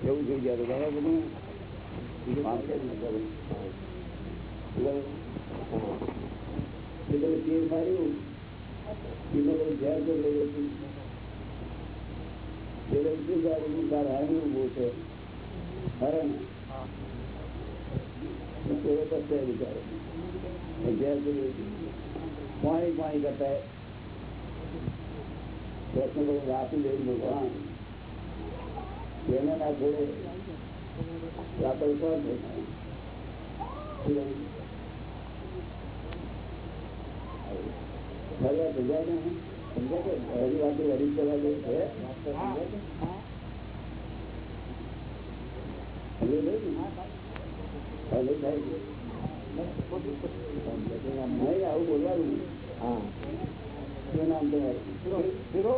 એવું થઈ ગયા દાદા બધું બીજું કામ છે જ નહીં બધું. બરાબર? એ બધું તીર માર્યું એમાં બધું ઝેર તો લઈ હતું એ બધું શું સારું તાર હારું ઉભું છે હરણ થોડો પસ્તાય બિચારો એ ઝેર તો લઈ હતું. પાણી પાણી કરતા પ્રશ્ન બધું રાખી દે ભગવાન એને ના જોડે આવું બોલવાનું હા શું નામ તમારું પહેલી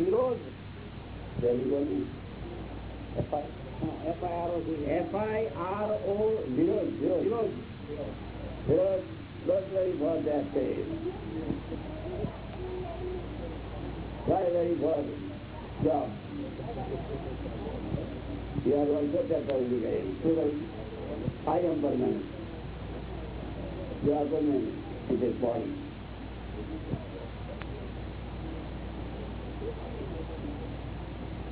બોલવું F I R O F I R O વિરોધ વિરોધ ફિરોજ વિરોધ not very for that day. Try very for job. You are also temporary guy. Student, I am permanent. You are permanent in this body.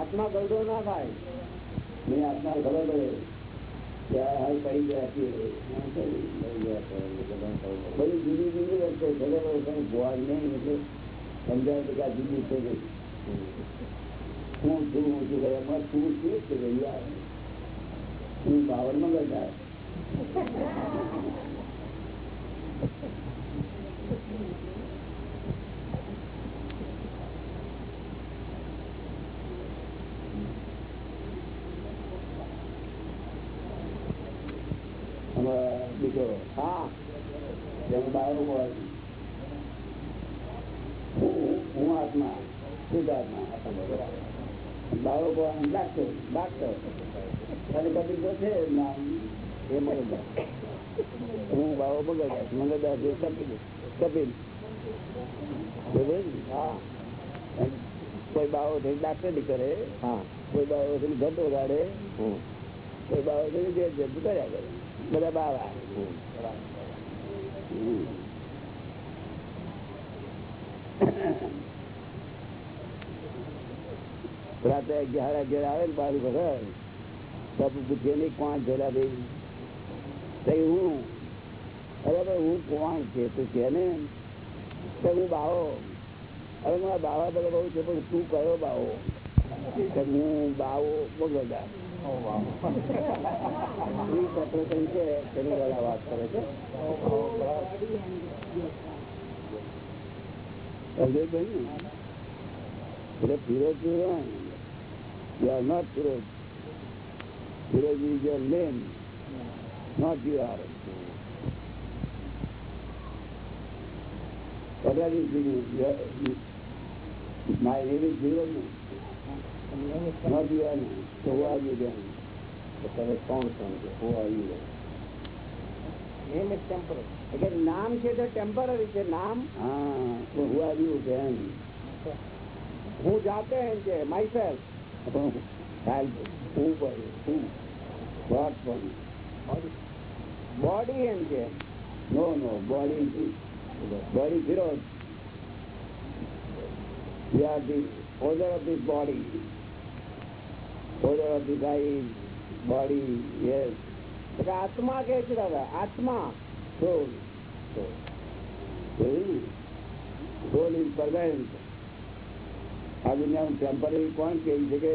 આત્મા ગરડો ના થાય. મેં આત્મા ખબર પડે. ત્યાં પડી ગયા છીએ. બધી જુદી જુદી વસ્તુ કઈ ભોવાય નહીં, એટલે સમજાય કે આ જુદી છે હું છું હું છું એમાં તું શું છે યાર હું કરતા અમારા દીકરો હા જેમ બાવો હોય હું હું આત્મા શુદ્ધ આત્મા હું બાવો બગડ્યા મગજદાસ એ કપિલ કપિલ કોઈ બાવો થઈ ડાક્ટરી કરે હા કોઈ બાવો થઈ ઘટ વગાડે કોઈ બાવો થઈ જે જે કર્યા કરે બધા બાવા હમ. રાતે અગિયાર અગિયાર આવે ને બારું ઘર તો પૂછે નહીં કોણ જોડા ભાઈ તઈ હું. અરે ભાઈ હું કોણ છે? તું કે ને? તો હું બાવો. અરે મારા બાવા બધા બહુ છે પણ તું કયો બાવો? હું બાવો બગડા વાત કરે છે. એટલે Firoz you are not Firoz Firoz is your name not you are What is the My name is Firoz. Not you are. So who are you then? તમે કોણ છો who are you then? Name is temporary એટલે નામ છે તે temporary છે નામ હા તો who are you then? હું જાતે એમ છે my Self Help. Who for you? Who? What for you? Body એમ છે No, no. Body is body Firoz. You are the owner of this body. Owner of this eye, body, yes. એટલે આત્મા કે છે દાદા આત્મા soul. Soul. Soul is permanent. આ દુનિયામાં temporary કોણ કહી શકે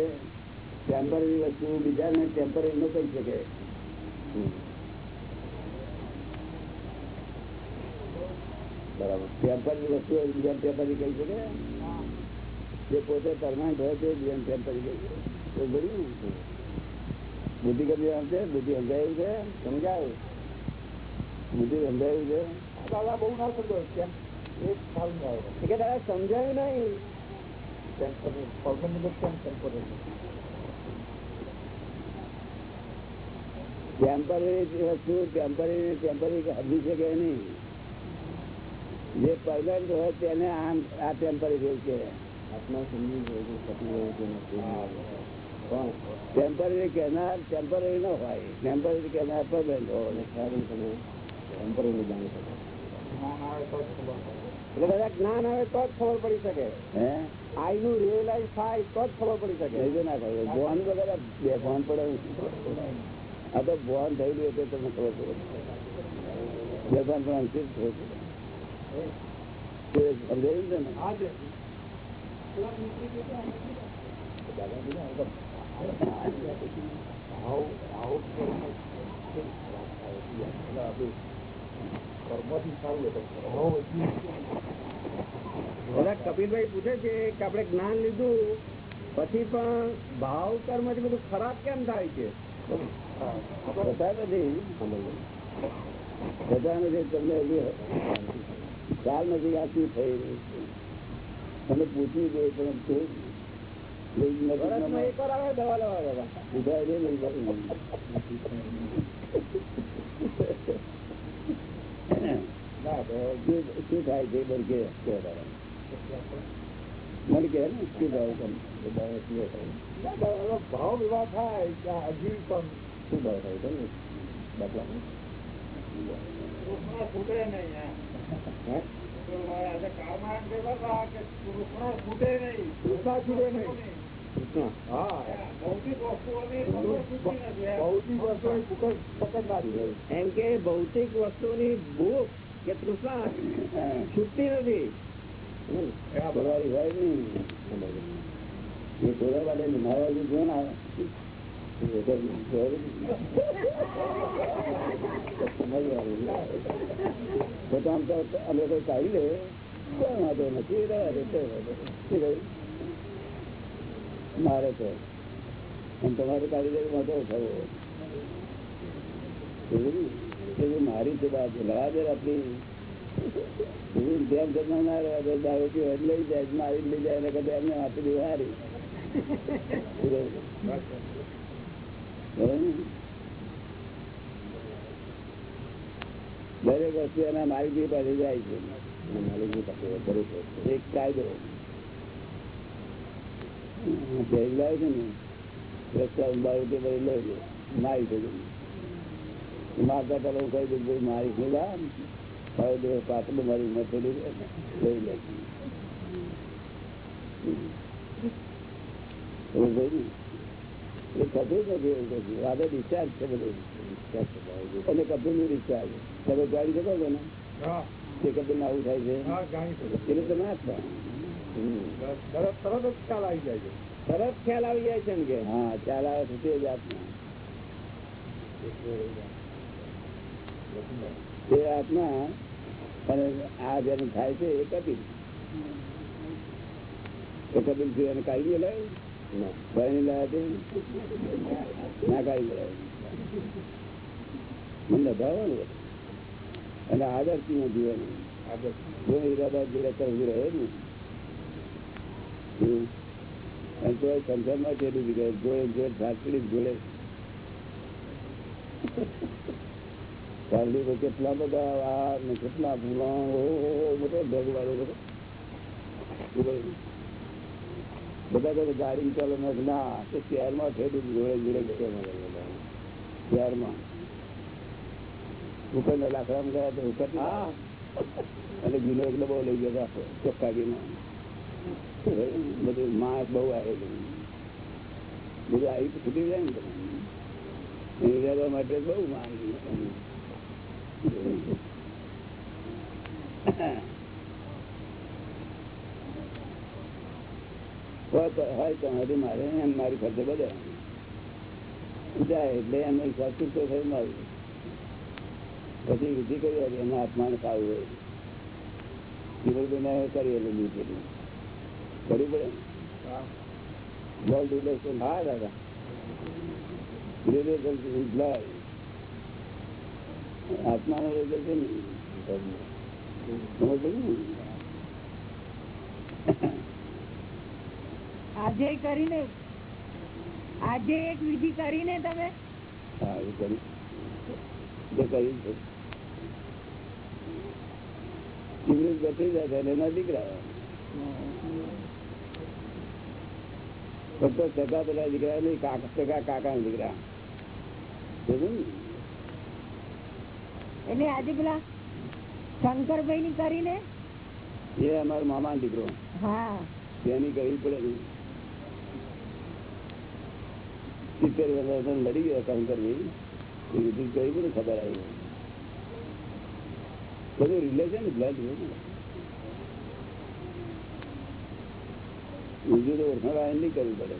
ટેમ્પરરી વસ્તુ બીજાને ટેમ્પરરી ન કહી શકે. બરાબર. ટેમ્પરરી વસ્તુ બીજા ટેમ્પરરી કહી શકે? જે પોતે પરમાનન્ટ હોય તે બીજા ટેમ્પરરી કહી શકે. તો ભર્યું બુદ્ધિ કદી આમ છે? બુદ્ધિ સમજાયું છે? સમજાયું? બુદ્ધિ સમજાયું છે? દાદા બહુ ના સમજાયું કેમ? એક સાલ નો આવ્યો કે દાદા સમજાયું નહીં. ટેમ્પરરી કેમ ટેમ્પરરી ટેમ્પરરી વસ્તુ ટેમ્પરરી ટેમ્પરરી હજી શકે નહીં જે પરમાનન્ટ હોય તેને આમ આ ટેમ્પરરી જેવું છે આત્મા સમજી ગયું પતિ રહ્યું કે નથી પણ ટેમ્પરરી કહેનાર ટેમ્પરરી ન હોય ટેમ્પરરી કહેનાર પરમાનન્ટ હોય સારું તમે ટેમ્પરરી જાણી શકો એટલે દાદા જ્ઞાન આવે તો જ ખબર પડી શકે. હે? આઈ નું રિયલાઇઝ થાય તો જ ખબર પડી શકે. નહીં તો ના ખબર ભોન વગર બે ભોન પડે આ તો ભોન થયેલું એટલે તમને ખબર પડે. બે ભોન પણ અંકિત થયું છે સમજાયું છે ને? દાદા કપિલભાઈ પૂછે છે કે આપણે જ્ઞાન લીધું પછી પણ ભાવ કર્મથી બધું ખરાબ કેમ થાય છે? થતા નથી તમને હજી નથી આ શું થઈ રહ્યું છે. તમે પૂછ્યું પણ દવા લેવા દાદા ઉધાર એ નહીં કરું. શું શું થાય છે બોલ કે કે દાદા. મને કે ને શું થાય તમને? એ દાદા શું થાય? દાદા, એનો ભાવ વિવાહ થાય કે હજી પણ શું ભાવ થાય તમને? દાખલા હે? કૃષ્ણા છૂટે નહીં કૃષ્ણા હા ભૌતિક વસ્તુઓની પકડ પકડ ના રહે. એમ કે ભૌતિક વસ્તુની ભૂખ કે તૃષ્ણા છૂટતી નથી. અમે કોઈ કાઢી લે. કોઈ વાંધો નથી? મારે તો. તમારે કાઢી દે વાંધો થવો મારી છે. બાજુ લવા દે આપણી જાય જાય દરેક વસ્તુ એના માલિકી પાસે જાય છે. માલિકી પાસે વસ્તુ એક કાયદો. લાવે છે ને. રસ્તા બારું તે બધું લઈ લે મારી બધું મારતા પેલા હું કહી દઉં ભાઈ મારી નહીં લા હવે દિવસ પાતળું મારી ઉંમર થયેલી છે ને, લઈ લે એવું ભાઈ ને એ થતું જ નથી એવું કશું આગળ ડિસ્ચાર્જ છે બધું અને કપિલનું ડિસ્ચાર્જ તમે ગાડી શકો છો ને તે કપિલ આવું થાય છે એટલે તમે ના થાય તરત તરત જ ખ્યાલ આવી જાય છે તરત ખ્યાલ આવી જાય છે ને કે હા ચાલ આવે છે તે જ આત્મા તે આત્મા અને આ જેને થાય છે એ કપિલ. એ કપિલ છે એને કાઢી લાવ્યું ભાઈ લાવ્યા ના કાઢી લાવ્યું મને લગાવવાનું અને આદર્શથી હું જીવન. જો ઈરાદા જોડે કરવું રહે ને. અને તો સંસારમાં કેટલું જોડે જોડે જોડે. ચાલી તો કેટલા બધા આ ને કેટલા ફૂલા ઓહો મોટો ભગવાડો બધો બધા કહે ગાડી ચાલો મેં કીધું, ના તે શહેરમાં થયેલું જોડે જોડે શહેરમાં ઉપર લાકડામાં ગયા તો ઉપર હા અને ગીનો એટલે બહુ લઈ ગયો હતો ચોખ્ખા ગીનો બધું માસ બહુ આવેલું બધું આવી તો છૂટી જાય ને તમે એ રહેવા માટે બહુ માંગી હોય તો હોય તો હજી મારે એમ મારી ખર્ચે બધે જાય એટલે એનો હિસાબ ચૂકતો થયો મારું પછી વિધિ કરી હતી એના આત્માને ખાવું હોય જીવનભાઈ કરી એટલે લીધેલું કરવું પડે Blood relation. હા દાદા Relation is blood. આત્માનો relation સમજ પડી ને? આજે કરીને આજે એક વિધિ કરીને તમે હા, એ કરી. જે કર્યું છે. ઇંગ્લિશ જાય છે એના દીકરા ફક્ત સગા પેલા દીકરા નહીં કાકા સગા કાકા દીકરા ને? એટલે આજે પેલા શંકરભાઈ ની કરીને? એ અમારો મામા દીકરો. હા. તેની કરવી પડે ને સિત્તેર વર્ષ લડી ગયો શંકરભાઈ. એ વિધિ કરવી પડે ખબર આવી બધું રિલેશન બ્લડ બીજું તો ઓળખાણ નહીં કરવું પડે.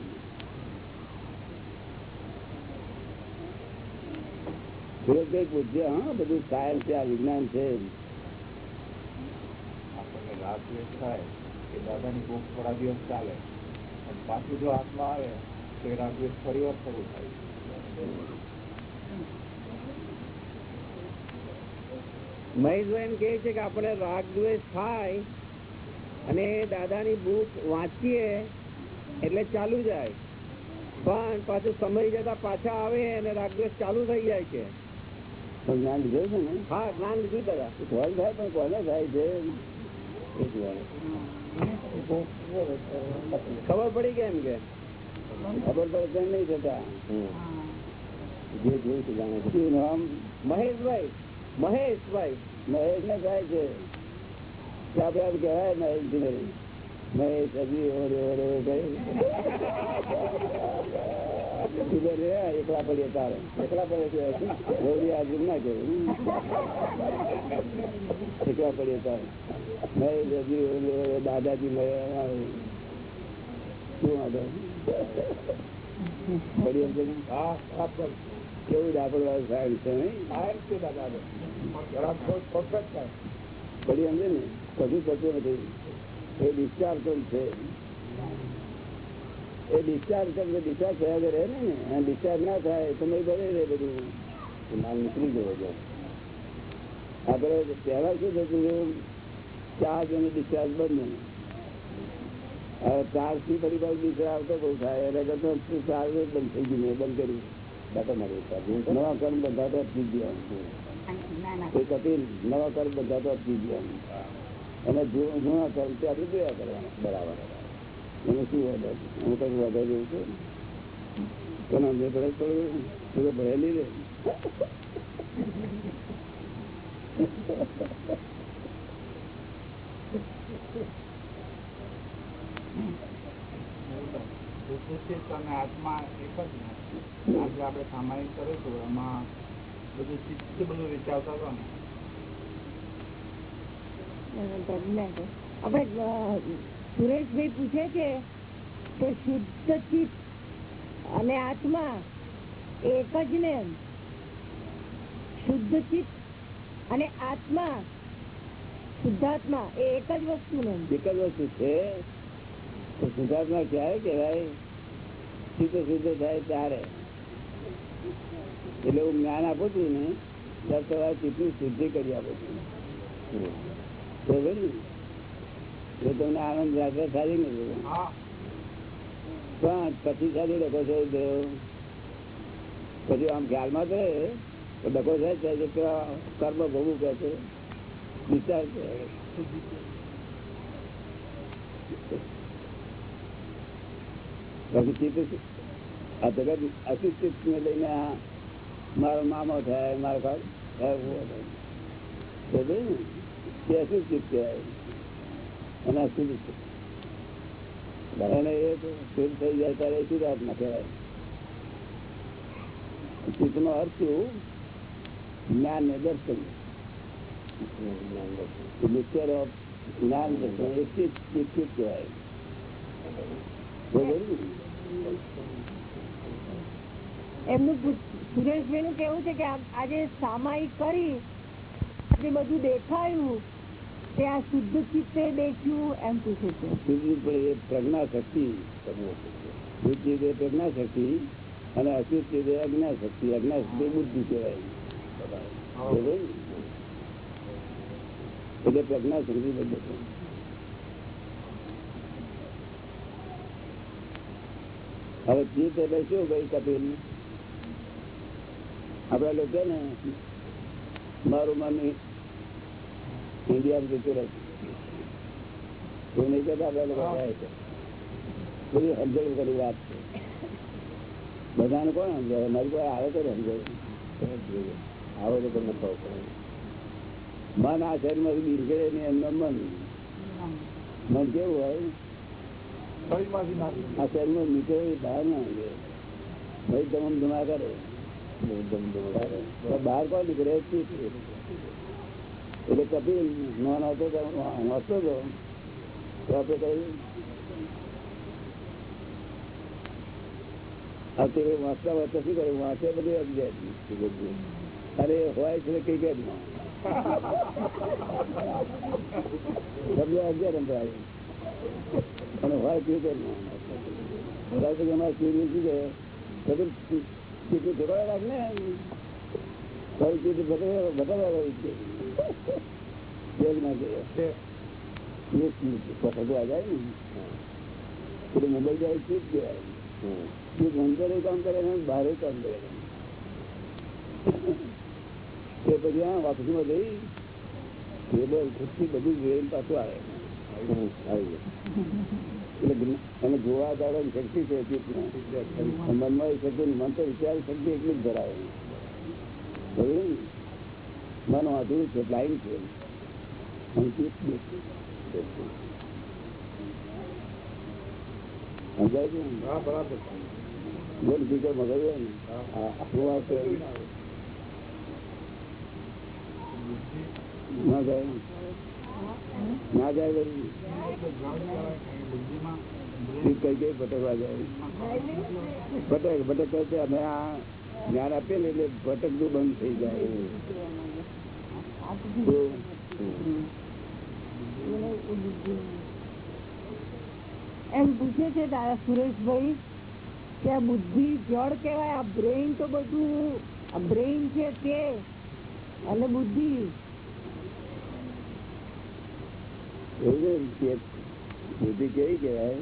સુરતભાઈ પૂછ્ય હા બધું સાયન્સ છે આ વિજ્ઞાન છે. આપણને રાગ દ્વેષ થાય કે દાદાની ભૂખ થોડા દિવસ ચાલે. અને પાછું જો આત્મા આવે તો એ રાગ દ્વેષ ફરી વાર શરૂ થાય. મહેશભાઈ એમ કે છે કે આપણે રાગ દ્વેષ થાય અને દાદાની બુક વાંચીએ એટલે ચાલુ જાય. પણ પાછું સમય જતા પાછા આવે અને રાગ દ્વેષ ચાલુ થઈ જાય છે. જ્ઞાન લીધું છે ને? હા જ્ઞાન લીધું દાદા. કોણ થાય પણ કોને થાય છે. ખબર પડી કેમ કે? ખબર પડે તેમ નહીં થતા. જે જોયું છે જાણે છે. શું નામ? મહેશભાઈ. મહેશભાઈ. મહેશ ને થાય છે. આપડે આમ કહેવાય ને મહેશ હજી ઓરે ઓરે ઓરે કરે. તું તો રે, એકલા પડીએ તારે એકલા પડે છે ગૌરી હાજર ના કહેવું એકલા પડીએ તારે મહેશ હજી ઓરે ઓરે દાદાજી મહેશ શું વાંધો પડી એમ છે ને? હા બરાબર કેવું ડાપડ વાળું સાહેબ છે નહીં સાહેબ છે દાદા પણ રાગ દ્વેષ perfect થાય પડી સમજે ને કશું થતું નથી એ ડિસ્ચાર્જ છે એ ડિસ્ચાર્જ કરે ડિસ્ચાર્જ થયા વગર રહે ને? ડિસ્ચાર્જ ના થાય તો મેં ભરે રહે બધું. માલ નીકળી ગયો છે આપણે પહેલા શું થતું ચાર્જ અને ડિસ્ચાર્જ બંધ હવે ચાર્જથી ફરી પાછું ડિસ્ચાર્જ આવતો બહુ થાય. એટલે કરતા ચાર્જ બંધ થઈ ગયું. બંધ કર્યું. નવા કર્મ બંધાતો અટકી ગયા. ના ના નવા કર્મ બધા તો અટકી ગયા. અને જૂના કર્મ ત્યાંથી જોયા કરવાના. બરાબર. એને શું વધે? હું કઈ વધે જેવું છે કોને અંદર ભરે પડ્યું પડે તું તો ભરે નહીં રે. આત્મા એક જ ને આજે આપણે સામાયિક કરીશું એમાં બધું ચિત્ત બધું વિચારતા હતા ને. આપણે સુરેશભાઈ પૂછે છે કે શુદ્ધ ચિત્ત અને આત્મા એક જ ને શુદ્ધ ચિત્ત અને આત્મા શુદ્ધાત્મા એ એક જ વસ્તુ ને એક જ વસ્તુ છે. તો શુદ્ધાત્મા ક્યારે કહેવાય? શુદ્ધ શુદ્ધ થાય ત્યારે. એટલે હું જ્ઞાન આપું છું ને ત્યારે તમારે ચિત્તની શુદ્ધિ કરી આપું છું. ને? તમને આનંદ રાત્રે સારી ને પણ પછી સાથે ડકો ગયો પછી આમ ખ્યાલમાં તો તો ડકો છે કર્મ ભોગવું કહે છે. વિચાર છે. પછી ચિત્ત આ જગત અશિક્ષિત ને લઈને મારો મામો થાય મારો કાળ થાય ને? તે અશિક્ષિત કહેવાય. અને અશુદ્ધ એ શુદ્ધ થઈ જાય ત્યારે શુદ્ધ આત્મા કહેવાય? ચિત્તનો અર્થ શું? જ્ઞાન ને દર્શન. એમનું સુરેશભાઈ નું કેવું છે કે આજે સામાયિક કરી, આજે બધું દેખાયું. તે આ શુદ્ધ ચિત્તે દેખ્યું એમ પૂછે છે? એટલે પ્રજ્ઞા બધે હવે ચિત્ત એટલે શું ભાઈ કપિલ? આપડા લોકો ને, મારું મન ઇન્ડિયા જતું રહે એવું નહીં કહેતા આપડા લોકો જાય છે. બધી સમજણ કરી વાત છે. બધાને કોણ સમજાવે? મારી કોઈ આવે તો સમજાવે. આવે તો તમને ખબર પડે. મન આ શરીરમાંથી નીકળે ને એમનું મન. મન કેવું હોય? આ શરીરમાં નીકળે બહાર ના ભાઈ ધમા કરે. બહાર કોણ નીકળે. એટલે કપિલ નાનો હતો હસતો હતો તો આપણે કહ્યું અત્યારે વાંચતા વાંચતા શું કર્યું? વાંચે બધું અજ્ઞાન અરે હોય છે ક્રિકેટમાં બધું રાખ ને. બતાવ્યા મુંબઈ પછી આ વાપસીમાં જઈ ટેબલ બધું જોઈને પાછું આવે એટલે એને જોવા દાડવાની શક્તિ છે મનમાં શક્તિ મન તો વિચાર શક્તિ એટલી જ ધરાવે? મન વાંધું છે બ્લાઇન્ડ છે અને ચિત્ત દેખે. સમજાય છે ને? હા બરાબર બોલ ફિકર મગજ હોય ને આ આપણું આ છે. ના જાય ના જાય વળી. બુદ્ધિમાં ચિત્ત કઈ કઈ ભટકવા જાય ભટક ભટક કરતે અમે આ જ્ઞાન આપીએ ને એટલે ભટકતું બંધ થઈ જાય તો એમ પૂછે છે દાદા સુરેશભાઈ, કે આ બુદ્ધિ જળ કેવાય આ બ્રેઇન તો બધું બ્રેઇન છે તે, અને બુદ્ધિ બુદ્ધિ કેવી કહેવાય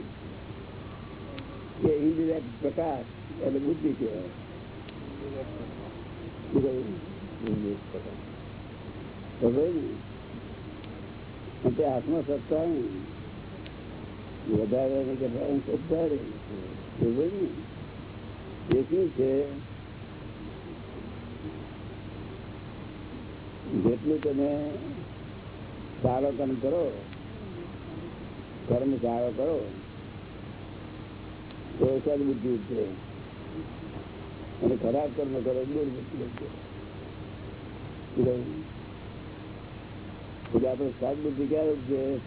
કે ઇન્ડિરેક્ટ પ્રકાશ એટલે બુદ્ધિ? Indirect પ્રકાશ. ખબર ને? અને તે હાથમાં સત્તા નહીં. વધારે ને કે સત્તા રહે ખબર ને? એ શું છે જેટલું તમે સારો કર્મ કરો કર્મ સારો કરો તો સદબુદ્ધિ ઉતરે અને ખરાબ કર્મ કરો દુર્બુદ્ધિ ઉતરે શું કહ્યું? એટલે આપણે બુદ્ધિ ક્યારે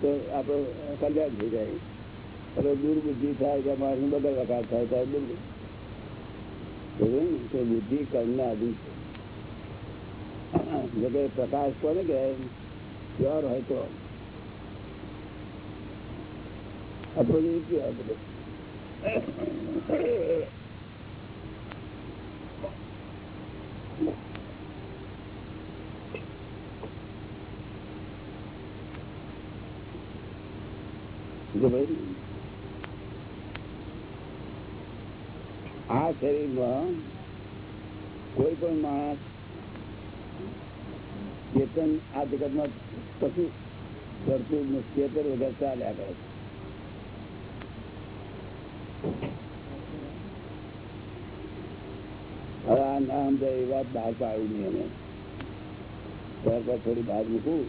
તો આપણો કલ્યાણ થઈ જાય. અને દુર્બુદ્ધિ થાય કે માણસ બધા વખાર થાય ત્યારે દુર્બુદ્ધિ. તો બુદ્ધિ કર્મના આધીન છે. જો પ્રકાશ કોને કહેવાય? પ્યોર હોય તો. આપણું પ્યોર બધું. ભાઈ આ શરીરમાં કોઈ પણ માણસ ચેતન આ જગતમાં કશું કરતું જ નથી. ચેતન વગર ચાલ્યા કરે છે. હવે આ ના સમજાય એ વાત બહાર પાડું નહીં અમે ત્યાર પર થોડી બહાર મૂકું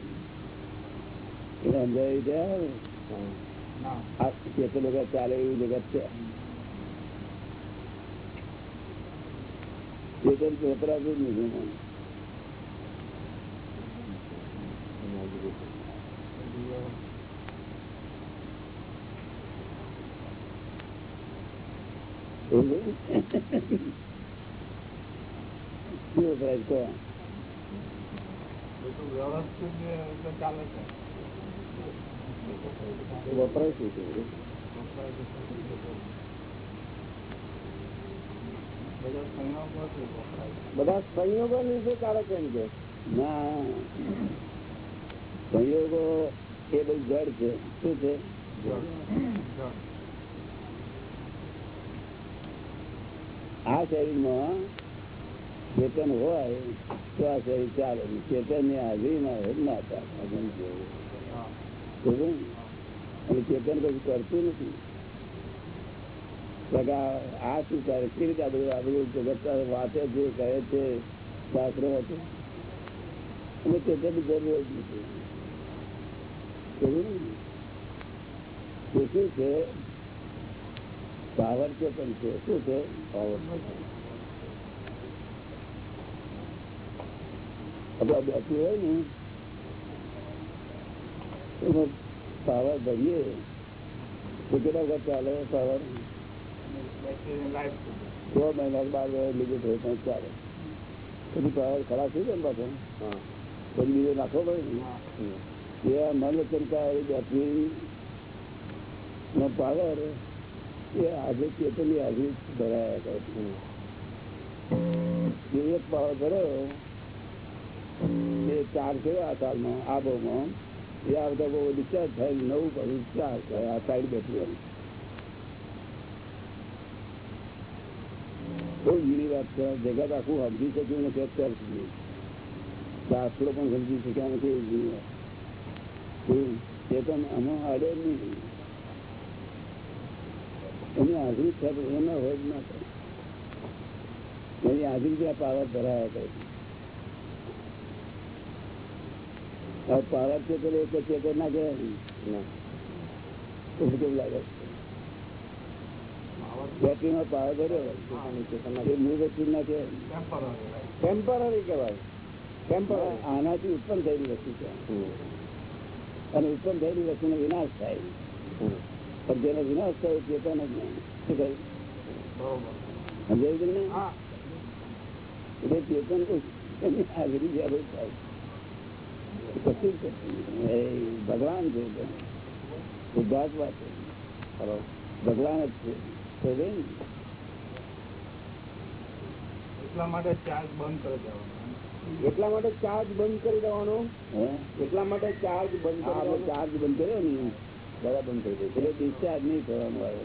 એટલે સમજાય ત્યાં ના આ ચેતન વગર ચાલે એવું જગત છે ચેતન તો વપરાતું જ નથી એમાં. એવું છે? શું વપરાય છે? કહો. બધું વ્યવસ્થિત રીતે ચાલે છે વપરાય શું છે? બધા સંયોગોથી વપરાય બધા સંયોગો લીધે કારક એમ કે ના. સંયોગો એ બધું જડ છે. શું છે? જળ જળ આ શરીરમાં ચેતન હોય તો આ શરીર ચાલે. ચેતનની હાજરીમાં હોય ના ચાલે. અગમ જેવું. હા બરોબર ને? અને ચેતન કશું કરતું નથી તો કે આ આ શું કરે કેવી રીતે આ બધું આ બધું જગત વાંચે છે કહે છે શાસ્ત્રો વાંચે અને ચેતન જરૂર જ નથી બરોબર ને? એ શું છે પાવર ચેતન છે શું છે પાવર આપણે બેઠું હોય ને પાવર ભરીએ. તો કેટલા વખત ચાલે પાવર. છ મહિના બાર તો પણ ચાલે. પછી પાવર ખરાબ થઈ જાય ને પાછો. પછી બીજો નાખવો પડે ને. એ મન ચિંતા એ બેટરી નો પાવર એ આજે ચેતનની હાજરી ભરાયા કરે એક પાવર ભર્યો એ ચાર થયો આ સાલમાં આબોમાં એ આવતા બહુ ડિસ્ચાર્જ થાય, નવું પણ ચાર થાય, આ સાઈડ બેઠું બહુ ઝીણી વાત છે. જગત આખું સમજી શક્યું નથી અત્યાર સુધી. શાસ્ત્રો પણ સમજી શક્યા નથી શું? ચેતન આમાં અડે નહીં. એની હાજરી છે એના હોય જ ના થાય. એની હાજરી ત્યાં પાવર ભરાયા કરે હવે પાવર છે તો એક ચેતન ના કહેવાય. કેવું લાગે? બેટરીમાં પાવર ભર્યો એ મૂળ વસ્તુ ના કહેવાય. ટેમ્પરરી કહેવાય. ટેમ્પરરી આનાથી ઉત્પન્ન થયેલી વસ્તુ છે. અને ઉત્પન્ન થયેલી વસ્તુનો વિનાશ થાય. પણ જેનો વિનાશ થયો ચેતન જ નહીં શું કહ્યું? સમજાયું તમને? એટલે ચેતન હાજરી જરૂર થાય. કશું. એ ભગવાન છે તે. છે. ખરો ભગવાન જ છે? એટલા માટે ચાર્જ બંધ કરી દેવાનો. એટલા માટે ચાર્જ બંધ કરી દેવાનો? એટલા માટે ચાર્જ બંધ આ કરી આપણે દેવાનો? ચાર્જ બંધ કર્યો ને બધા બંધ કરી દે. એટલે ડિસ્ચાર્જ નહીં થવાનું આવે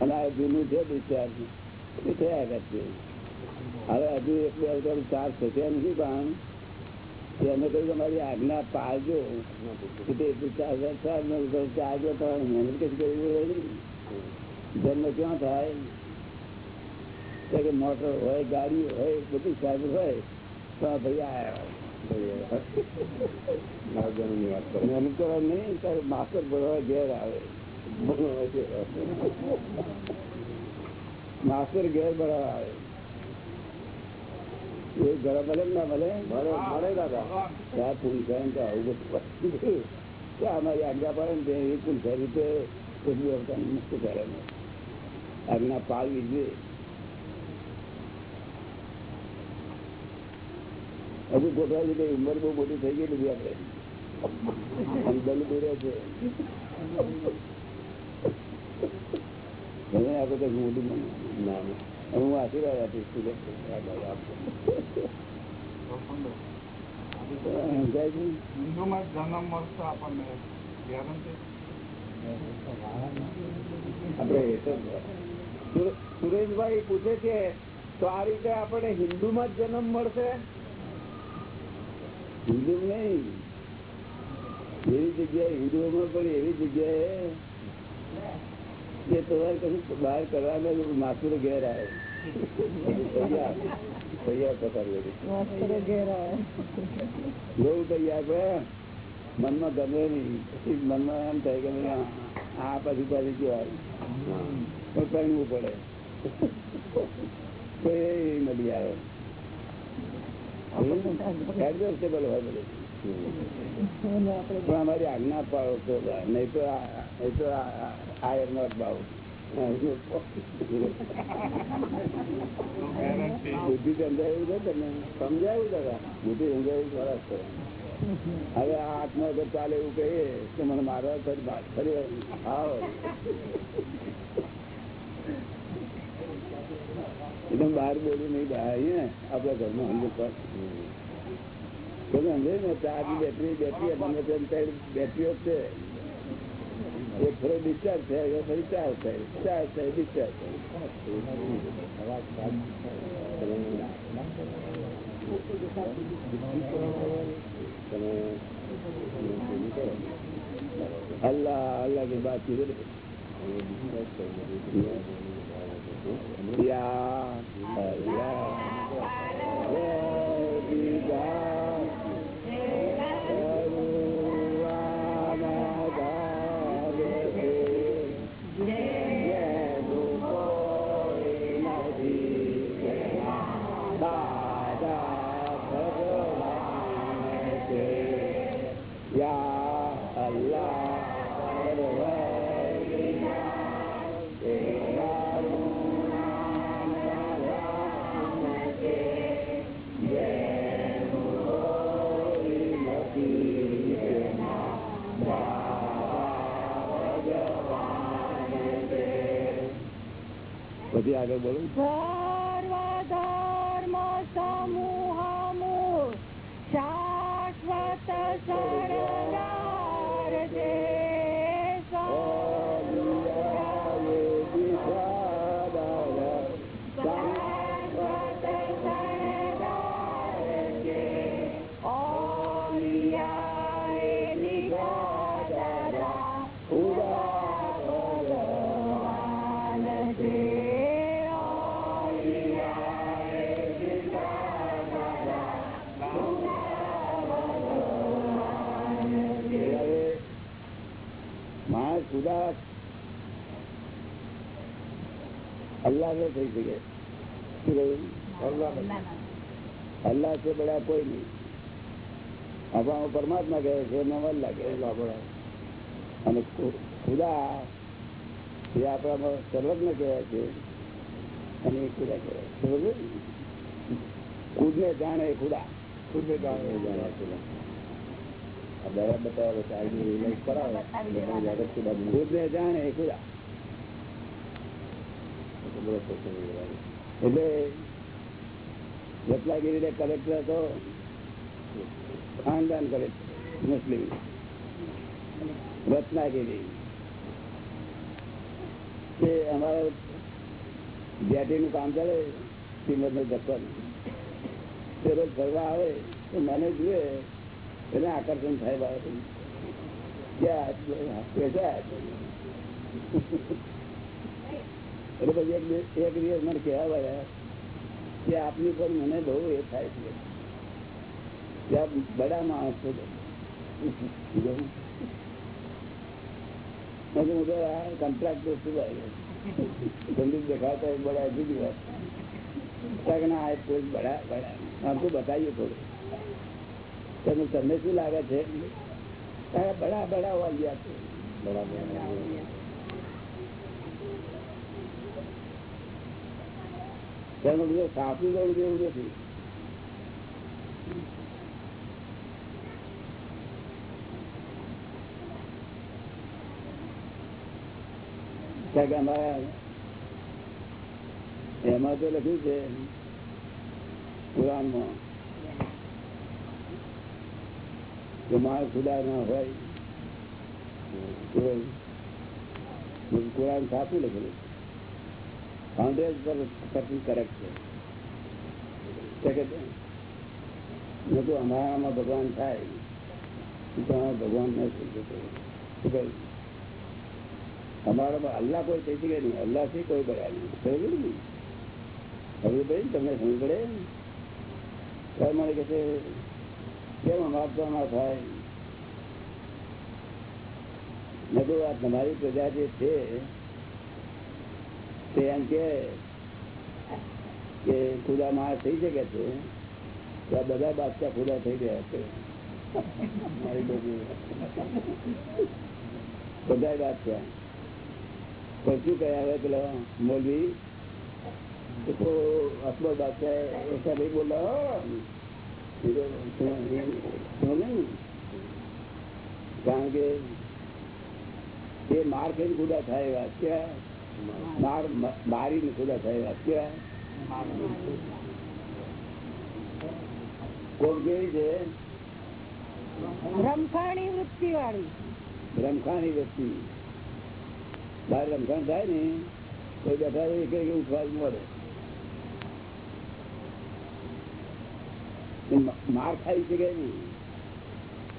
અને આ જૂનું છે ડિસ્ચાર્જ એ થયા કરશે હવે હજુ એક બે અવતાર ચાર્જ થશે નથી પણ અમે કહ્યું તમારી આજ્ઞા પાળજો. ચાલજો મહેનત કઈ કરવી જન્મ ક્યાં થાય? મોટર હોય, ગાડી હોય, બધી સાધન હોય, તો ભાઈ આયા. મહેનત કરવા નહીં, તારે માસ્ટર ભરવા ઘેર આવે. માસ્ટર ઘેર ભરવા આવે. એ ઘર મળે કે ના મળે મળે મળે દાદા ત્યાં પૂછાય તો આવું બધું વસ્તુ કે અમારી આજ્ઞા પાડે ને તે એ પૂછાય રીતે બધું અવતાર મુક્ત કરે ને આજ્ઞા પાડવી જોઈએ હજુ ગોઠવા છે ઉંમર બહુ મોટી થઈ ગઈ બધી આપણે અને દલ દોરે છે ભલે આપણે કઈ મોટી મને ના ના. હવે હું આશીર્વાદ આપીશ હિન્દુમાં જન્મ મળશે આપણને તો સુરેશભાઈ પૂછે છે, તો આ રીતે આપણે હિન્દુમાં જ જન્મ મળશે? હિન્દુ નહીં. એવી જગ્યાએ હિન્દુઓમાં પણ એવી જગ્યાએ કે તમારે કશું બહાર કરવાના માથું ઘેર આવે. મનમાં ગમે નહીં. પછી મનમાં એમ થાય કે આ- પછી પાછી કહેવાય પણ પહેરવું પડે. કોઈ એ મળી આવે. એડજસ્ટેબલ હોય બધું. અમારી આજ્ઞા પાડો તો નહીં તો આ- નહીં તો આઈ એમ નોટ બુદ્ધિ સમજાયું છે તમે. સમજાયું દાદા બુદ્ધિ સમજાયું સરસ હવે આ આત્મા વગર ચાલે એવું કહીએ કે મને મારવા ફરી વાત ફરી આવો. એકદમ બહાર બોલ્યું નહીં બહાર આપણા ઘરમાં અંદર સમજે ને ચાર્જ બેટરી બેટરી તમને તેમ બેટરીઓ છે. એક થોડો ડિસ્ચાર્જ થાય ફરી ચાર્જ થાય. ચાર્જ થાય ડિસ્ચાર્જ અલ્લાહ અલ્લાહ કે બાત યા યા. આગળ બોલો. અલ્લાહ થઈ શકે. અલ્લાહ છે બધા કોઈ નહીં. આપણા પરમાત્મા કહે છે એમને અલ્લાહ કહે આપણા અને ખુદા એ આપણામાં સર્વજ્ઞ કહેવાય છે અને એ ખુદા કહેવાય છે. ખુદને જાણે ખુદા. ખુદને જાણે જાણે ખુદા. દયા બતાવે આગળ. ખુદને જાણે ખુદા. એટલે રત્નાગીરી કલેક્ટર હતો ખાનદાન કલેક્ટર મુસ્લિમ રત્નાગીરી. તે અમારા જેટી નું કામ ચાલે શ્રીમદનું દફતર તે રોજ ફરવા આવે, તો મને જુએ, એને આકર્ષણ થાય બાબત ક્યાં પૈસા એટલે પછી એક એક દિવસ મને કહેવા વાળા કે આપની પર મને બહુ એ થાય છે. કે આપ બડા માણસ છો. તો કન્ટ્રાક્ટ દેખાતા હોય, બડા જુદી વાત ના આ કોઈ બડા બડા. આપકો બતાવીએ થોડું. તમને તમને શું લાગે છે? બડા બડા વાગ્યા છે બડા તેનું સાચું જવું જેવું નથી. એમાં તો લખ્યું છે કુરાનમાં કે માણસ ખુદા ના હોય કુરાન સાચું લખેલું હંડ્રેડ પર્સન્ટ કરેક્ટ છે કે કે મેં તો અમારામાં ભગવાન થાય તો અમારા ભગવાન નથી શું કહ્યું અમારામાં અલ્લાહ કોઈ થઈ શકે નહીં અલ્લાહથી કોઈ બળ્યા નહીં સમજ ને હવે ભાઈ તમને સમજ પડે ત્યારે મને કહે છે કેમ અમારા ના થાય મેં કહ્યું આ તમારી પ્રજા જે છે તે એમ કે કે ખુદા માણસ થઈ શકે છે તો આ બધા બાદશાહ ખુદા થઈ ગયા છે મારી બધી બધા બાદશાહ પણ શું કહે હવે પેલો મોલવી તો અકબર બાદશાહ એસા નહીં બોલા કારણ કે એ માર ખાઈને ખુદા થાય એવા કેવા માર મારીને ખુદા થાય એવા કેવા કોક કેવી છે? રમખાણી વૃત્તિ વાળી રમખાણી વ્યક્તિ. બહાર રમખાણ થાય ને કોઈ બેઠા હોય કે ઉઠવા મળે. એ મ- માર ખાઈ શકે નહીં.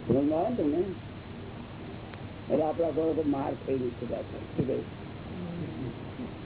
સમજમાં આવે ને તમને? એટલે આપડા ઘરો તો માર ખાઈ દઈ છે પાછળ. શું કહ્યું?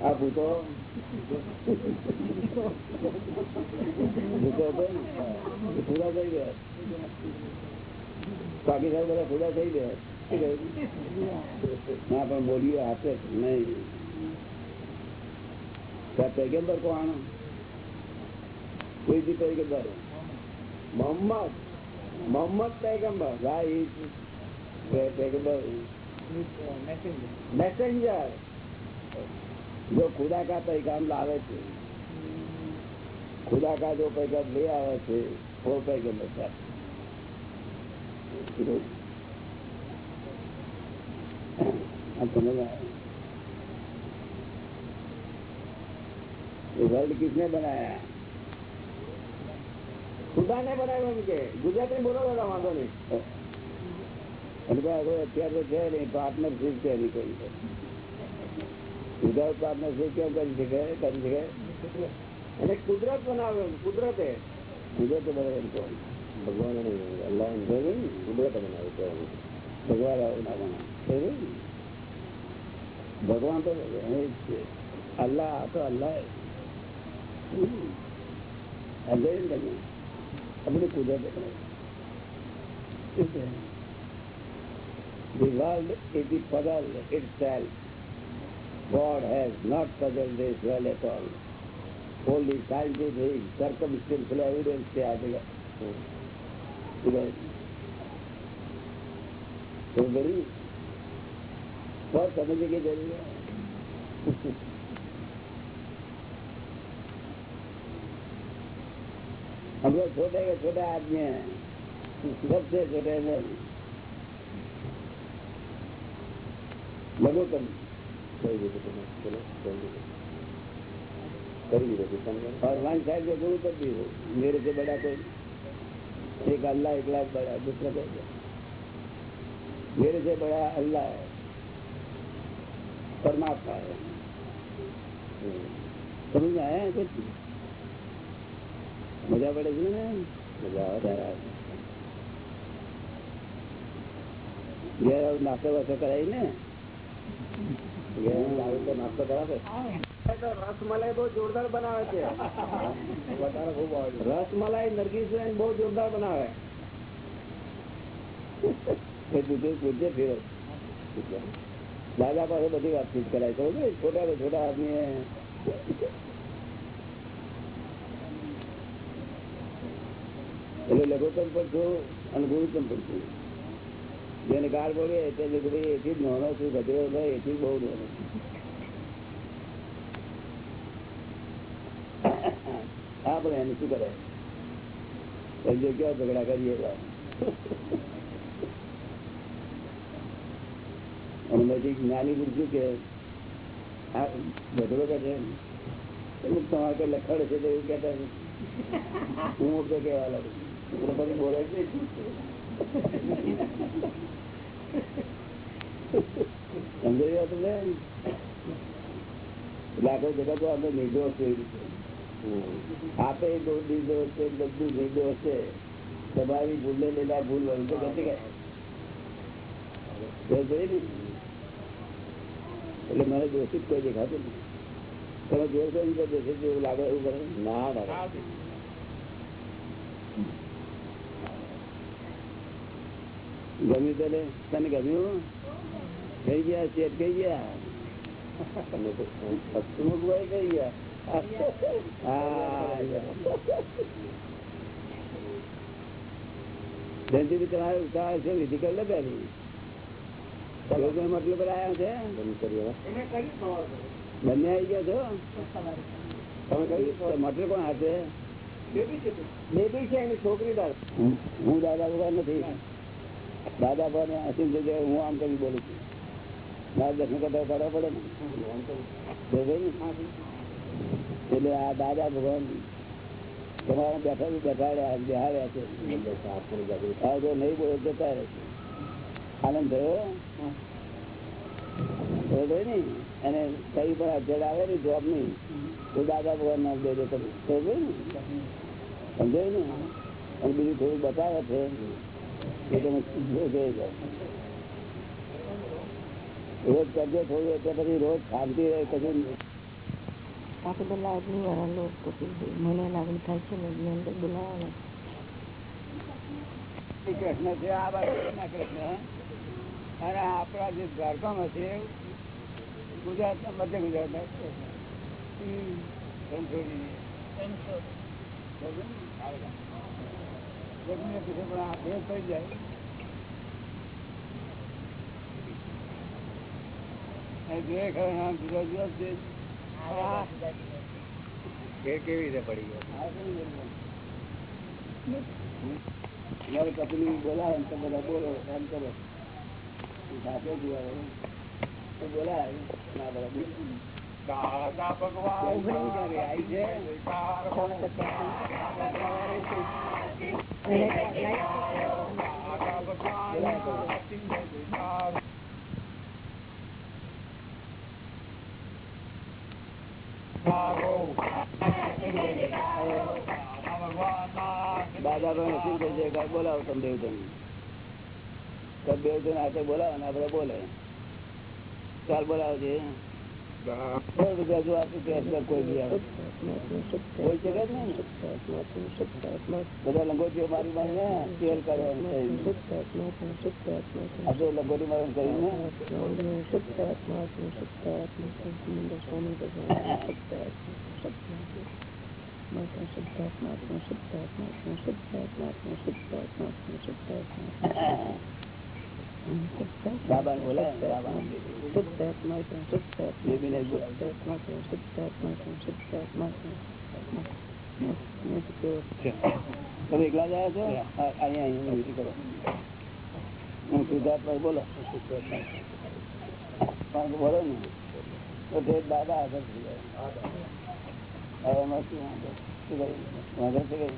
આ ભૂતો? ભૂતો પૂરા થઈ ગયા. પાકિસ્તાન બધા પૂરા થઈ ગયા. ના પણ બોલ્યું આપે નહીં. પેગેમ્બર કોણ કોઈ પેગેમ્બર? મોહમ્મદ. મોહમ્મદ પેગમ્બર. પેગેમ્બર. મેસેન્જર. جو خدا کا پیغام લાવે છે خدا کا جو پیغام لے آوے છે وہ پیغام ہے ورلڈ کس نے بنایا؟ خدا نے બનાવ્યો એમ કે ગુજરાતી બોલો બધા વાંધો નહીં અત્યારે છે નહીં પાર્ટનરશીપ છે એની કોઈ વિધાઉટ પાર્ટનરશીપ કેમ કરી શકે? કરી શકે? એને કુદરત બનાવ્યો એમ, કુદરતે. કુદરત બનાવે એમ કહો. ભગવાન અલ્લાહ કુદરત બનાવે છે. ભગવાન? ભગવાન તો અલ્લાહ તો અલ્લાહ અલ્લાહ ને તમે આપણી કુદરત બનાવે શું છે? The world is the puzzle itself. God has not puzzled this world at all. Only scientific, circumstantial evidence से आ गया तो बड़ी बहुत समझने की जरूरत है हम लोग छोटे के छोटे आदमी हैं सबसे छोटे में लघुतम और اور خان صاحب کو گرو میرے سے بڑا کوئی ایک اللہ ایک لاکھ بڑا دوسرا میرے سے بڑا اللہ ہے۔ پرماتما ہے سمجھ میں آیا ہے کچھ مزہ بڑے مزہ آ رہا ہے یہ ناشتہ کرائی نا રસમલાઈ બહુ જોરદાર બનાવે નરગીસ બહુ જોરદાર બનાવે દાદા પાસે બધી વાતચીત કરાય તો છોટા છોટા આદમી એટલે લઘુત્તમ પણ છું અને ગુરુત્તમ પણ છું. જેને ગાળ બોલે તે ભાઈ એથી જ નાનો છું ગધેડો ભાઈ એથી બહુ નાનો હા, પણ એને શું કરે? સમજો કેવા ઝઘડા કરીએ. અને પછી જ્ઞાની પૂછ્યું કે આ ઝઘડો કે છે એટલે તમારે કઈ લખડ છે તો એવું કહેતા હું તો કેવા લાગુ પછી બોલે જ નહીં તમને આપણે નિર્દોષ એવી આપે નિર્દોષ છે બધું નિર્દોષ છે તમારી ભૂલે લેલા ભૂલ વળી નથી? એટલે મને દોષિત કોઈ દેખાતું નથી તમે જોશો દોષિત જેવું લાગે એવું કરે ના ના ગમ્યું તને તને ગમ્યું? થઈ ગયા શેઠ કઈ ગયા? હસમુખભાઈ કઈ ગયા. જયંતિ તમારે ઉતાર છે વિધિ કરી લે પેલી મતલબ આવ્યા છે? બંને આવી ગયા છો? તમે કહ્યું મટર કોણ હાથે? બેબી છે એની છોકરી હું દાદા ભગવાન નથી. દાદા ભાઈ હસીન છે હું આમ કરી બોલું છું. મારે કરતા કરવા પડે ને? એટલે આ દાદા ભગવાન તમારા બેઠા બેઠાડ્યા બેહાડ્યા છે. જો નહીં બોલો જતા રહે આનંદ થયો? ને અને કઈ પણ અડચણ આવે ને જોબ નહીં. તો દાદા ભગવાન નામ દેજો તમે બરોબર ને? સમજાય ને? અને બીજું થોડું બતાવે છે. એ તમે જોઈ જાઓ રોજ કરજો થોડું એટલે પછી રોજ શાંતિ રહે કશું આપણે તો લાગણી વાળા લોકો મને લાગણી થાય છે ને એની અંદર બોલાવવાના શ્રી કૃષ્ણ છે આ બાજુ કૃષ્ણ કૃષ્ણ અને આપણા જે દ્વારકામાં છે ગુજરાતના મધ્ય ગુજરાતના કૃષ્ણ. રણછોડીને. બરોબર પૂછે પણ આ ભેદ પડી જાય. જોઈએ ખરા નામ જુદા જુદા છે. આ કેવી રીતે પડી ગયો? કપિલ બોલાવે ને તો બધા બોલો એમ કરો. સાથે જ તો બોલાય ના બરાબર દાદા ભગવાન દાદા ભગવાન શું કહે છે? બોલાવો તમે દેવતન તો હાથે બોલાવો ને આપડે બોલે ચાલ બોલાવો કોઈ રૂપિયા જો આપી કે કોઈ બી આવે કોઈ છે કે નહીં? બધા લંગોટીઓ મારી મારીને તેલ કરવાનું શુદ્ધાત્મા શુદ્ધાત્મા શુદ્ધાત્મા શુદ્ધાત્મા શુદ્ધાત્મા શુદ્ધાત્મા ને બાબા. તમે એકલા જ આવ્યા છો? અહીંયા અહીંયા વિધિ કરો. હું સિદ્ધાર્થ બોલો. બોલો ને. તો તે દાદા આગળ થઈ જાય હવે એમાં શું વાંધો? શું કહ્યું વાંધો છે કઈ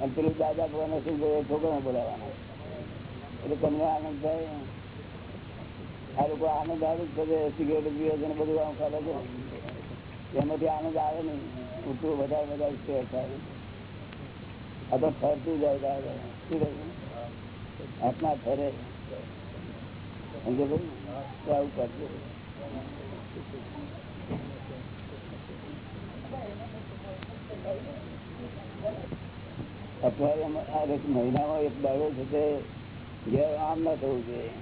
અને પેલું દાદા ભગવાન શું છોકરાને બોલાવવાના. એટલે તમને આનંદ થાય. આ લોકો આનંદ આવે છે સિગરેટ પીવે છે બધું આમ ખાલે છે એમાંથી આનંદ આવે નહીં. ઉઠવું વધારે વધારે છે આ તો ફરતું જાય દાદા શું કહ્યું આત્મા ફરે. આવું કરજો. અત્યારે મહિનામાં એક દાડો છે તે ઘેર આમ ના થવું જોઈએ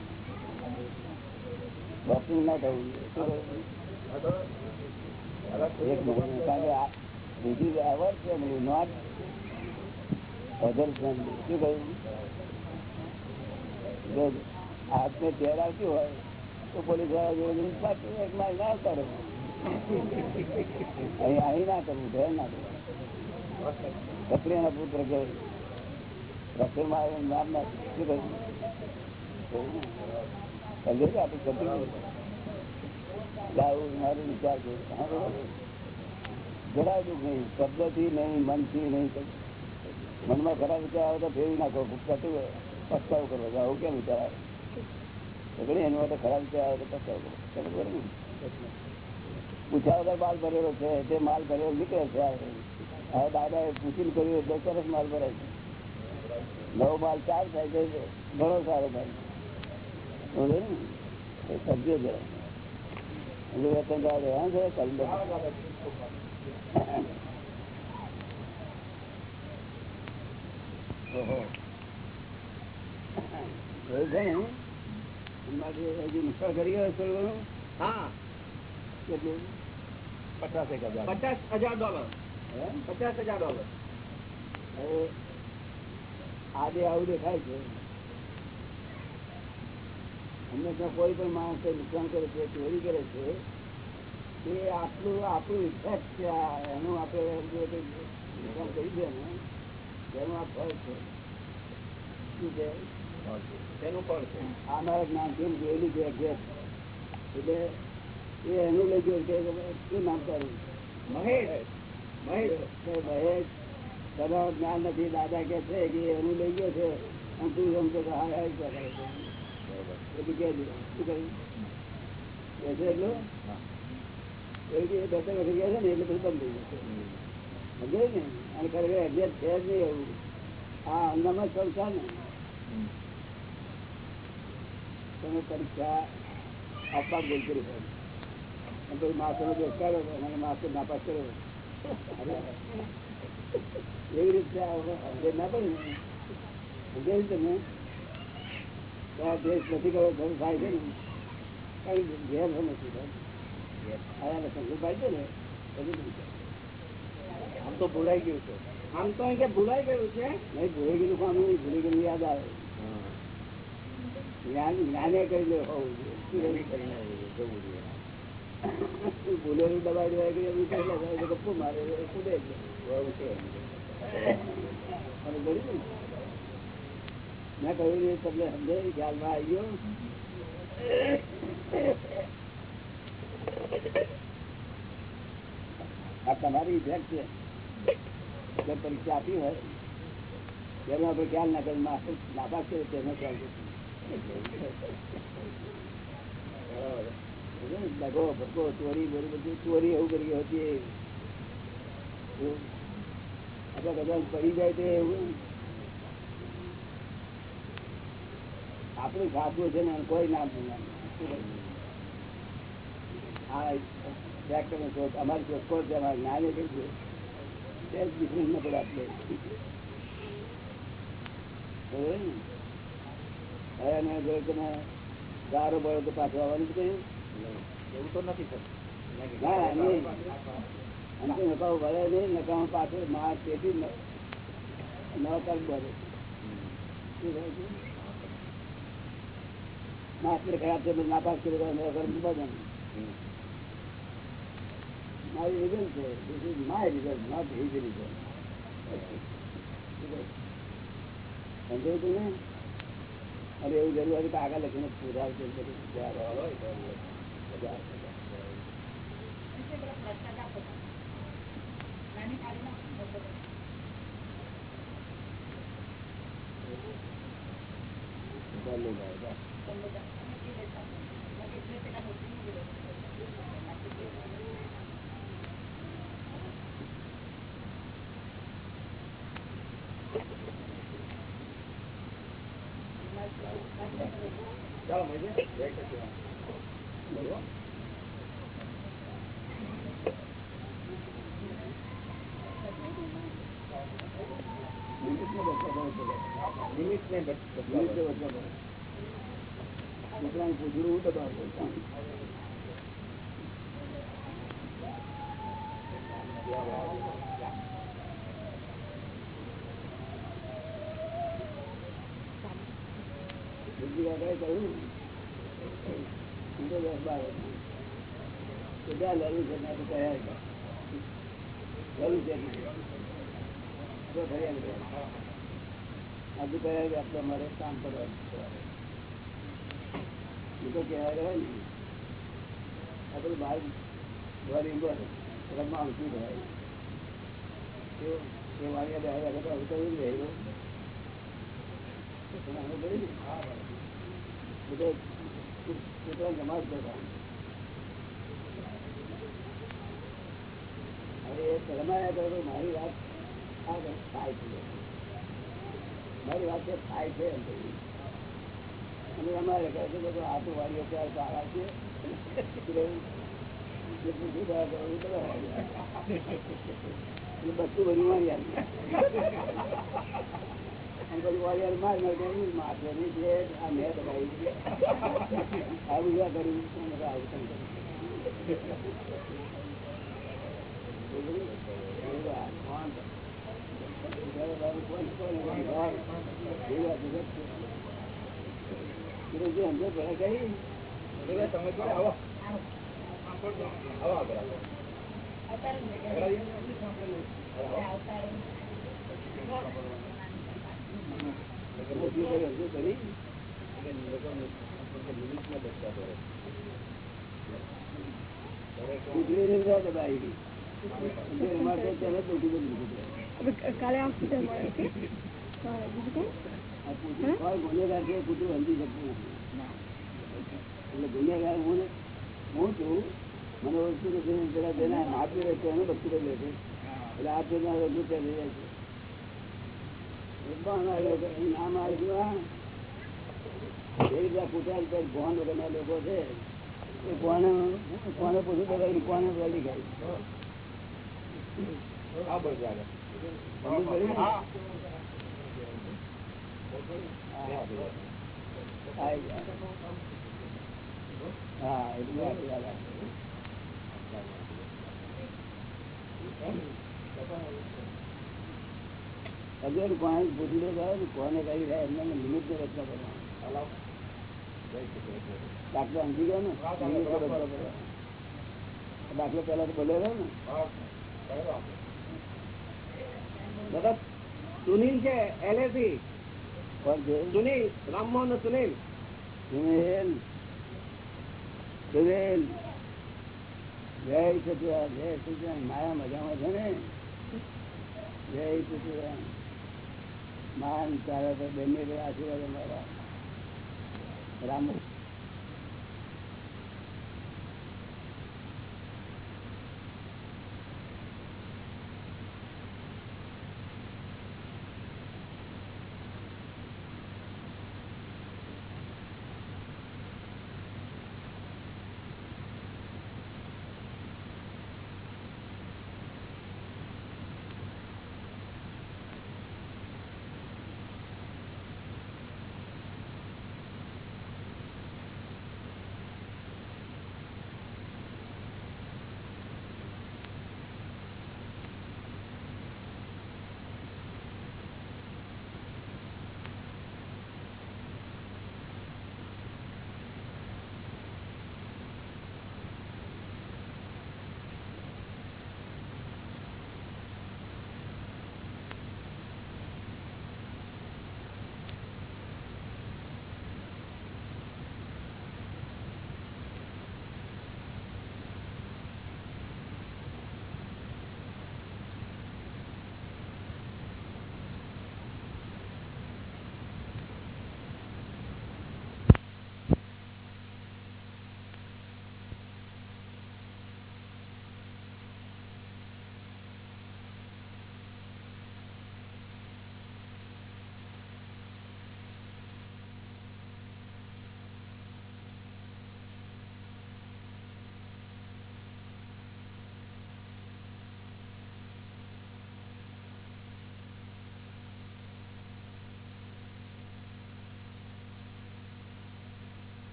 વોકિંગ ના થવું જોઈએ શું કહ્યું? એક મહિનો કારણ કે આ બીજી આવર છે નોટ અધર ફ્રેન્ડલી શું કહ્યું જો હાથને તેર આવતી હોય તો પોલીસવાળા જોડે જઈને પાછું એક માઇલ ના કરો અહીં અહીં ના કરવું ઘેર ના કરવું કપડીના પુત્ર કે રક્ષણમાં નામ ના શું કહ્યું સમજો છો આપણે કપડી લાવું મારું વિચાર છે હા, બરોબર. જરાય દુઃખ નહીં શબ્દથી નહીં મનથી નહીં મનમાં ખરાબ વિચાર આવે તો ફેરવી નાખો કટુ પસ્તાવ કરવો છે. આવું કેમ વિચાર આવે પકડી એની માટે ખરાબ વિચાર આવે તો પસ્તાવ કરો ખબર પડી ને? પૂછ્યા વગર માલ ભરેલો છે તે માલ ભરેલો નીકળે છે આ. હવે દાદા એ પૂછીને કર્યું એટલે સરસ માલ ભરાય છે નવો માલ ચાર થાય છે ઘણો સારો થાય બોલે ને એ સમજો જરા એટલે વેતન દાદા હા છે કલંદર ઓહો એવું છે ને એમાંથી હજી નિષ્ફળ કરી ગયો થોડું ઘણું? હા કેટલું પચાસ એક હજાર પચાસ હજાર ડોલર હે? પચાસ હજાર ડોલર હવે આજે આવું દેખાય છે હંમેશા કોઈ પણ માણસ નુકસાન કરે છે ચોરી કરે છે એ આટલું આપણું ઇફેક્ટ છે એનું આપણે નુકસાન કરી દે ને એનું આ ફળ છે. શું છે? તેનું ફળ છે. આ મારા જ્ઞાનથી જોયેલું છે ગેપ એટલે એ એનું લઈ ગયો કે શું નામ તારું? મહેશ. મહેશ. મહેશ. તમારો જ્ઞાન નથી દાદા કે છે કે એનું લઈ ગયો છે અને તું સમજો કે હા તમે પરીક્ષા આપવા બોલ કરી અને પછી દોષ કાઢ્યો અને માસ્ટર નાપાસ કર્યો એવી રીતે ના પડે ને. સમજાયું તમે આ દેશ નથી કરવો ઘણું થાય છે કઈ ઘેર નથી આયા સંઘ પાડી છે ને. આમ તો ભૂલાઈ ગયું છે. આમ તો અહીંયા કે ભૂલાઈ ગયું છે? નહીં ભૂલી ગયેલું કામ નહીં ભૂલી ગયેલું યાદ આવે. જ્ઞાન જ્ઞાને કરી દે હોવું જોઈએ. ભૂલેલું દબાઈ દેવાય કે એવું ગપ્પો મારે કૂદે. છે? મેં કહ્યું તમને સમજે ખ્યાલમાં આવી ગયો. આ તમારી ઇફેક્ટ છે. જો પરીક્ષા આપી હોય, તેનો આપણે ખ્યાલ ના કરે માસ્ટર નાપાસ છે, તેનો ખ્યાલ દગો ભગો, ચોરી, બોરી, બધું, ચોરી એવું કરી હતી. આપણે કદાચ પડી જાય તો એવું. આપણું સાધુ છે ને કોઈ ના અમારી ચોખ્ખો છે અમારે જ્ઞાન એ છે. તે જ ડિફરન્સ આપણે? હવે તમે ગારો બળો તો પાછું આવવાનું જ કહ્યું એવું તો નથી સર ના નહીં. અને તો નકામું ભરે નહીં નકામું પાછું માર તેથી ન કર ભરે શું થાય છે? માસ્ટર ખરાબ છે નાપાસ કરી મારી રિઝલ્ટ છે, this is my result not his result સમજાયું તું ને અરે એવું જરૂર હતું કે આગળ લખીને પૂરા છે બધું જવાબ આવે તો બધા ચાલો ભાઈ ચાલો મળીએ બોલો મિનિટનો બચવા પડે છે. નિમિત્ત ને મિનિટનો બચવા પડે. છોકરાને પૂછડું હું દબાવતો હતો. બીજી કાકાએ કહ્યું હું તો દસ બાર હતો. તો ત્યાં લડવું છે મેં તો તો કહેવાય રહે ને આપણે બહાર દોરી રમવા રમવાનું રહ્યા એ આવ્યા કરતા હું તો એવું. રહ્યું હું તો છોકરા જમા જ હવે એ કરો મારી વાત આ થાય છે. મારી વાત થાય છે એમ કહ્યું. અને અમારે કહે છે કે આ તો વાળીઓ ત્યાં સારા છે એટલે જેટલું શું થયા કરો માર બધા છે, આ બધું બધું મારી આવી અને આવું કોણ કોણ કોણ? જે મેં દબાવી આવું આ કર્યું અને આવું હવે કાલે હોસ્પિટલ મળે? ગુનેગાર કે કૂતરું સમજી શકતું એટલે ગુનેગાર હું હું છું મને પેલા જેના આપી રહ્યો છે એને એટલે આ રજૂ કરી રહ્યા છે નામ આવ્યું આ એ રીતે કૂતરા પર ભોન લોકો છે એ કોને કોને પૂછું કઈ કોને વળી ગઈ પડી ને? હા, હા એટલે વાત યાદ આવે. અગર કોને પૂછી લે તો કોને કરી રહ્યા એમને નિમિત્ત ને રચના કરવાનો દાખલો સમજી ગયો ને નિમિત્ત ને રચના કરવાનો દાખલો પેલા તો બોલેલો ને દાદા સુનિલ છે એલએસી કોણ છે સુનિલ જય સચિદાન જય સચિદાન. માયા મજામાં છે ને? જય સચિદાન. માન તારા તો બંને આશીર્વાદ મારા રામ.